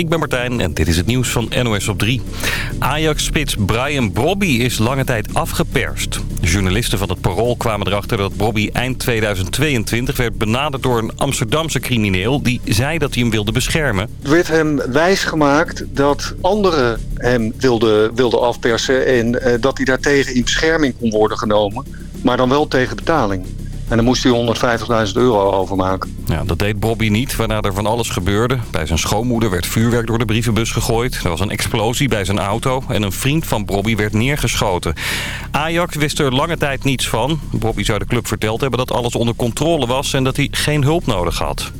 Ik ben Martijn en dit is het nieuws van NOS op 3. Ajax-spits Brian Brobby is lange tijd afgeperst. Journalisten van het Parool kwamen erachter dat Brobby eind 2022 werd benaderd door een Amsterdamse crimineel... die zei dat hij hem wilde beschermen. Er werd hem wijsgemaakt dat anderen hem wilden, wilden afpersen... en uh, dat hij daartegen in bescherming kon worden genomen, maar dan wel tegen betaling. En dan moest hij 150.000 euro overmaken. Ja, dat deed Bobby niet, waarna er van alles gebeurde. Bij zijn schoonmoeder werd vuurwerk door de brievenbus gegooid. Er was een explosie bij zijn auto en een vriend van Bobby werd neergeschoten. Ajax wist er lange tijd niets van. Bobby zou de club verteld hebben dat alles onder controle was en dat hij geen hulp nodig had.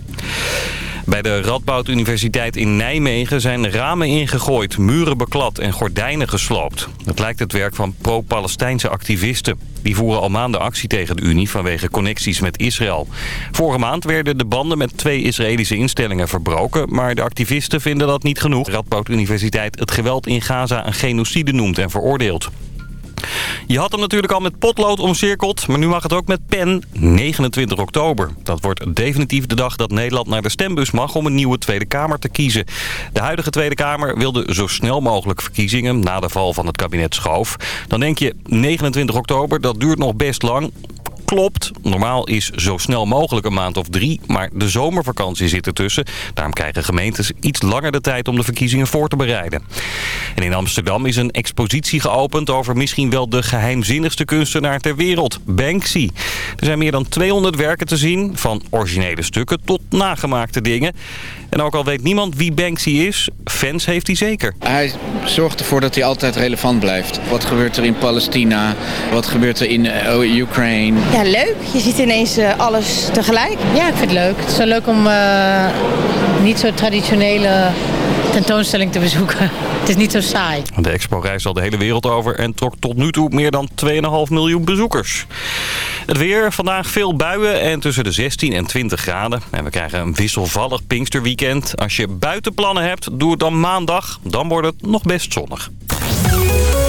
Bij de Radboud Universiteit in Nijmegen zijn ramen ingegooid, muren beklad en gordijnen gesloopt. Het lijkt het werk van pro-Palestijnse activisten. Die voeren al maanden actie tegen de Unie vanwege connecties met Israël. Vorige maand werden de banden met twee Israëlische instellingen verbroken... maar de activisten vinden dat niet genoeg. Radboud Universiteit het geweld in Gaza een genocide noemt en veroordeelt. Je had hem natuurlijk al met potlood omcirkeld, maar nu mag het ook met pen 29 oktober. Dat wordt definitief de dag dat Nederland naar de stembus mag om een nieuwe Tweede Kamer te kiezen. De huidige Tweede Kamer wilde zo snel mogelijk verkiezingen na de val van het kabinet Schoof. Dan denk je 29 oktober, dat duurt nog best lang klopt. Normaal is zo snel mogelijk een maand of drie, maar de zomervakantie zit ertussen. Daarom krijgen gemeentes iets langer de tijd om de verkiezingen voor te bereiden. En in Amsterdam is een expositie geopend over misschien wel de geheimzinnigste kunstenaar ter wereld, Banksy. Er zijn meer dan 200 werken te zien, van originele stukken tot nagemaakte dingen. En ook al weet niemand wie Banksy is, fans heeft hij zeker. Hij zorgt ervoor dat hij altijd relevant blijft. Wat gebeurt er in Palestina? Wat gebeurt er in uh, Ukraine? Ja, leuk. Je ziet ineens uh, alles tegelijk. Ja, ik vind het leuk. Het is zo leuk om uh, niet zo traditionele tentoonstelling te bezoeken. Het is niet zo saai. De expo reist al de hele wereld over en trok tot nu toe meer dan 2,5 miljoen bezoekers. Het weer, vandaag veel buien en tussen de 16 en 20 graden. En we krijgen een wisselvallig Pinksterweekend. Als je buitenplannen hebt, doe het dan maandag. Dan wordt het nog best zonnig.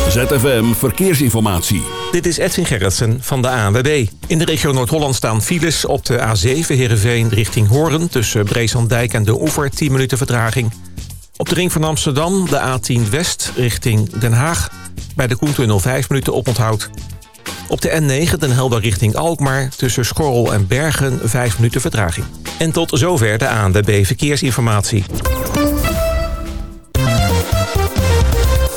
ZFM Verkeersinformatie. Dit is Edwin Gerritsen van de ANWB. In de regio Noord-Holland staan files op de A7 Heerenveen richting Hoorn... tussen Breeslanddijk en de Oever, 10 minuten vertraging. Op de ring van Amsterdam de A10 West richting Den Haag... bij de Koentunnel 5 minuten oponthoud. Op de N9 Den Helder richting Alkmaar tussen Schorrel en Bergen 5 minuten vertraging. En tot zover de ANWB Verkeersinformatie.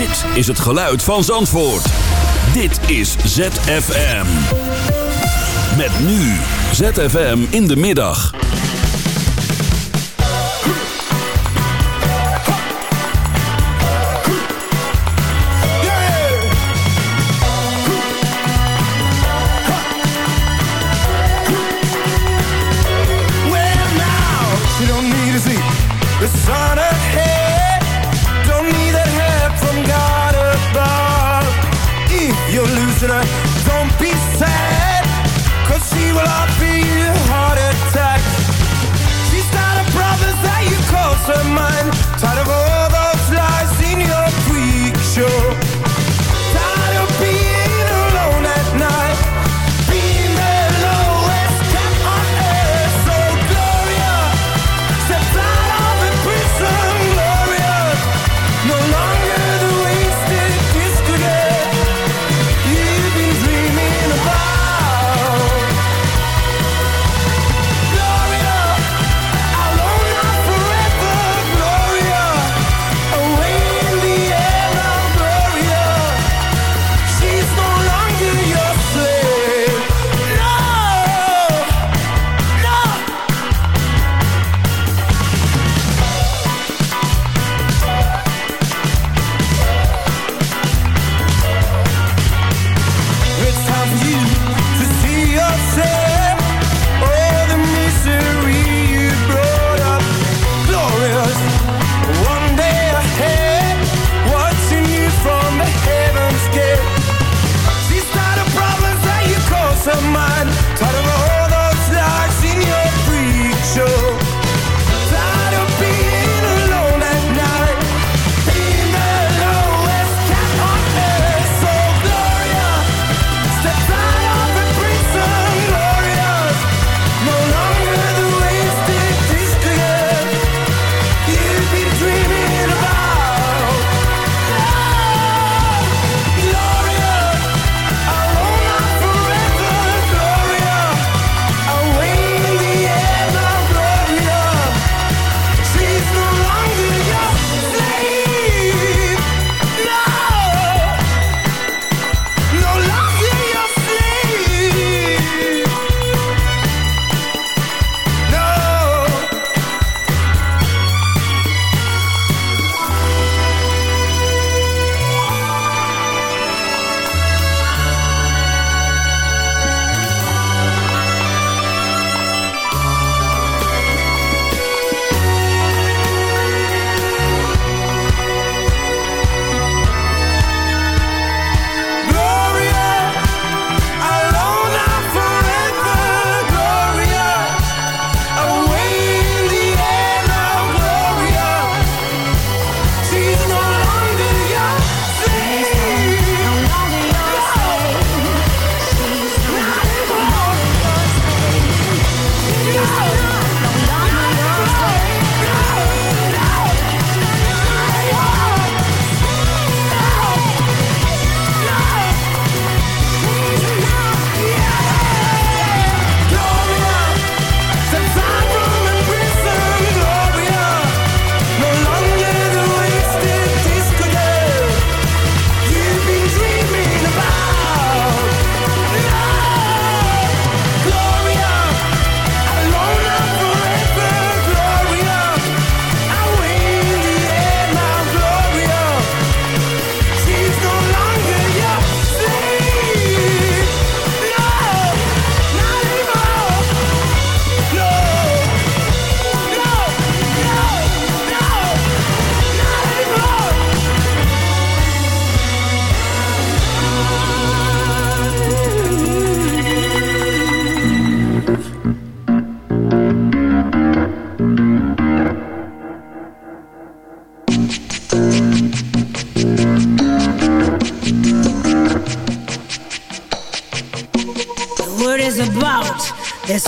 Dit is het geluid van Zandvoort. Dit is ZFM. Met nu ZFM in de middag. The sun ahead her, don't be sad Cause she will offer you a heart attack. She's not a promise that you call her mine Tired of all those lies in your freak show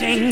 amazing.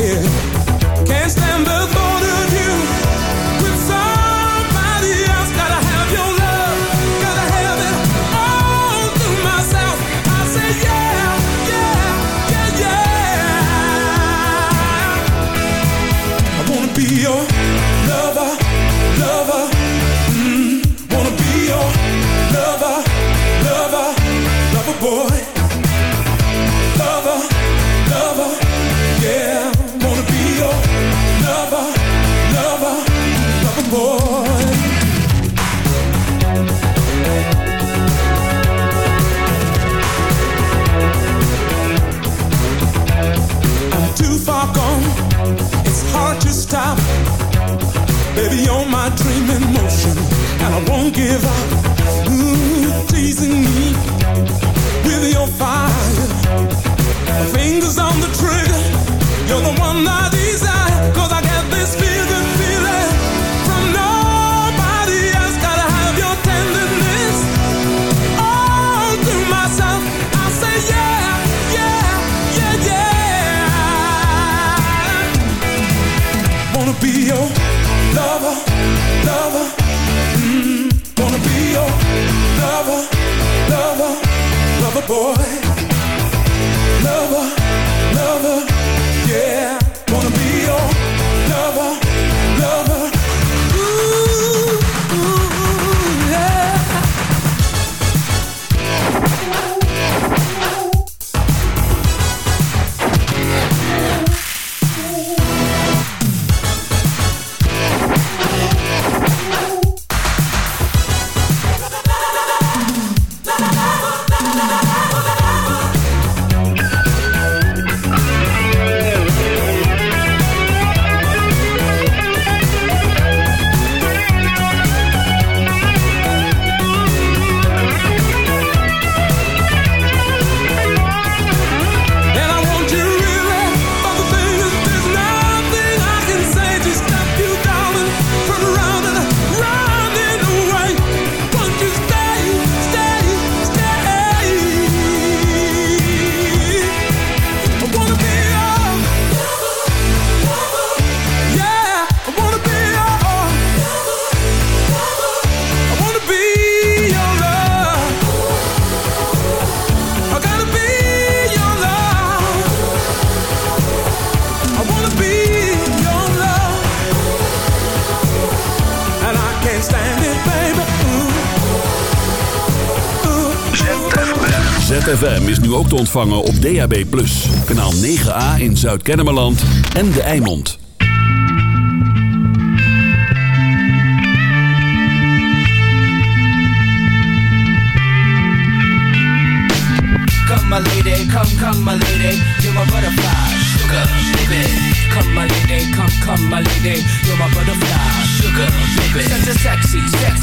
In It's hard to stop. Baby, you're my dream in motion, and I won't give up. Ooh, teasing me with your fire. My fingers on the trigger. You're the one I boy. Ontvangen op DAB+. Kanaal 9A in Zuid-Kennemerland en De Eimond. Come my lady, come, come my lady, you're my butterfly, sugar, baby. Come my lady, come, come my lady, you're my butterfly, sugar, baby. Such a sexy, sexy,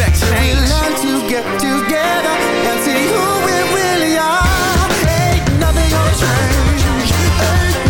We learn to get together and see who we really are. Ain't nothing gonna change. Ain't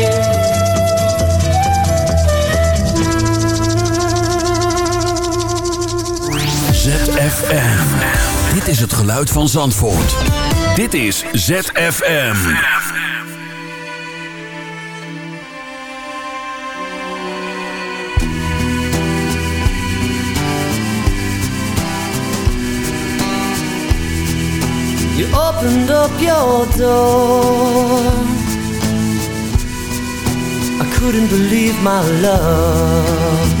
ZFM. Dit is het geluid van Zandvoort. Dit is ZFM. You opened up your door. I couldn't believe my luck.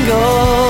能够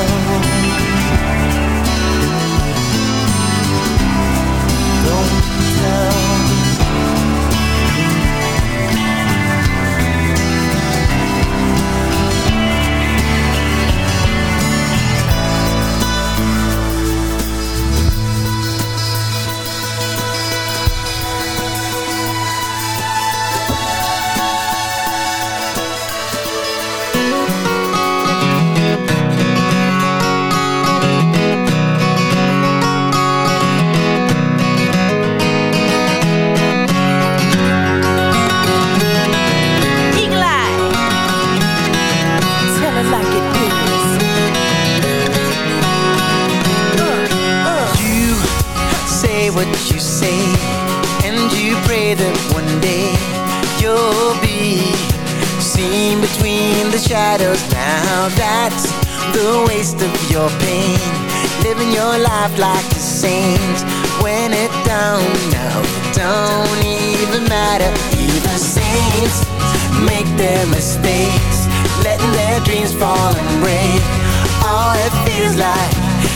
What you say, and you pray that one day you'll be seen between the shadows. Now that's the waste of your pain, living your life like a saint when it don't, no, don't even matter. Even saints make their mistakes, letting their dreams fall and break. All it feels like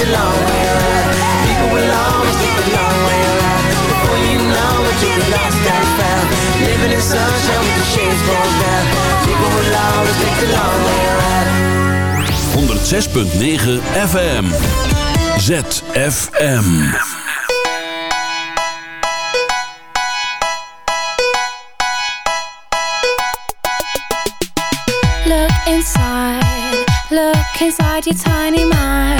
the long way around People will always take the long way around Before you know it, you'll be lost and found Living in sunshine with your shades pulled down. People will always take the long way around 106.9 FM. ZFM. Look inside, look inside your tiny mind,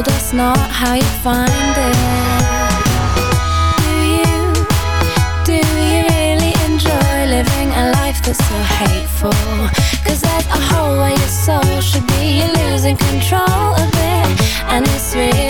Well, that's not how you find it. Do you, do you really enjoy living a life that's so hateful? Cause there's a hole where your soul should be, you're losing control of it, and it's really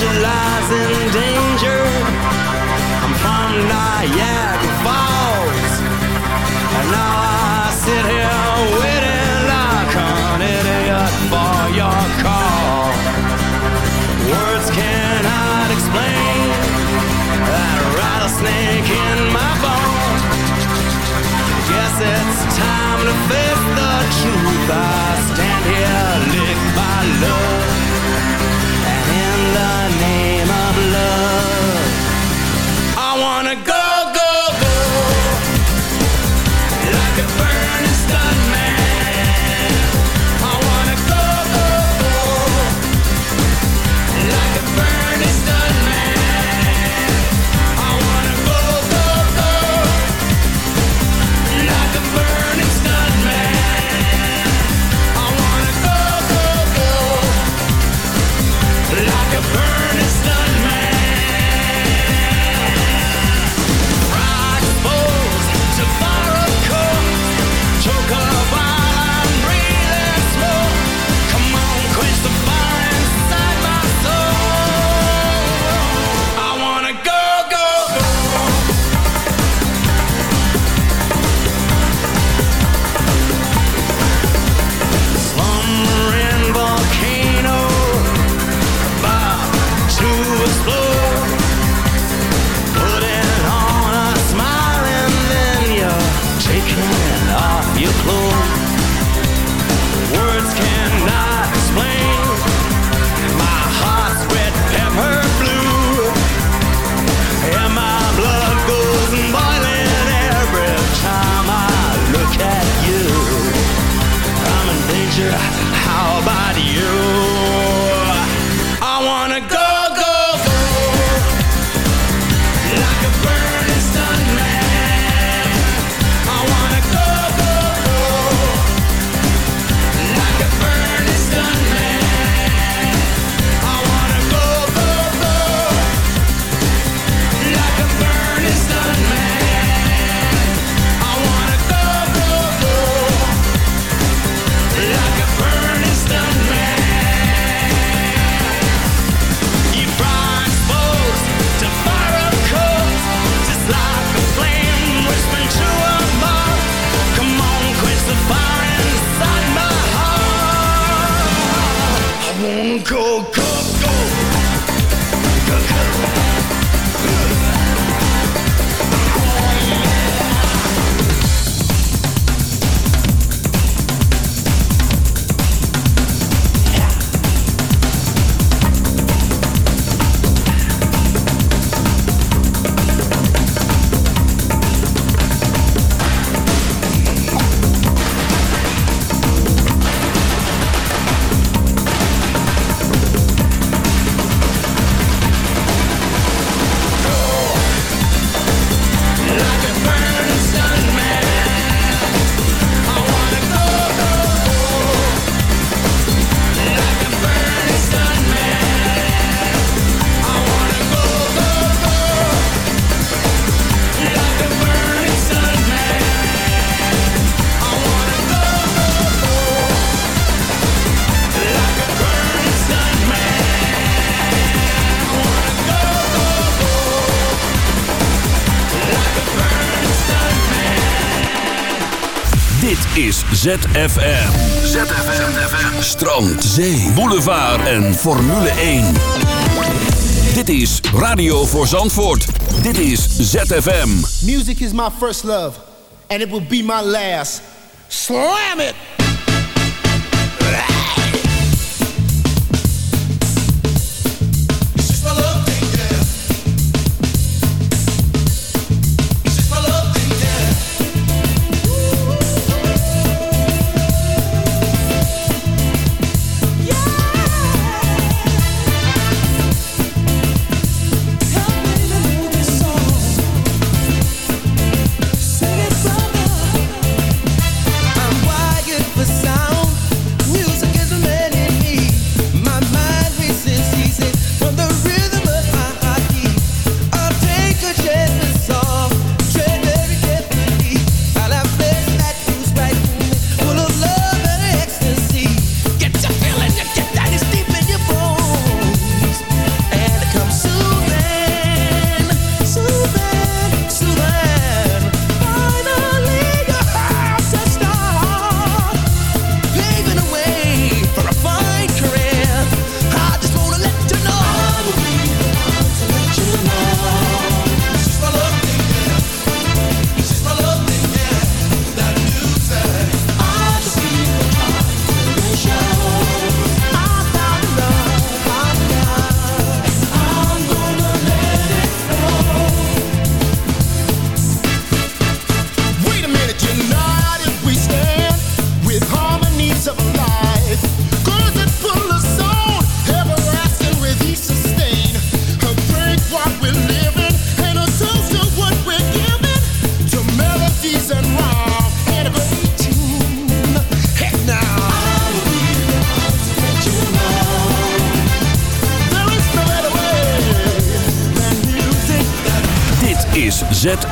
specialize in ZFM. ZFM. ZFM. Strand, zee, boulevard en Formule 1. Dit is Radio voor Zandvoort. Dit is ZFM. Music is my first love. And it will be my last. Slam it!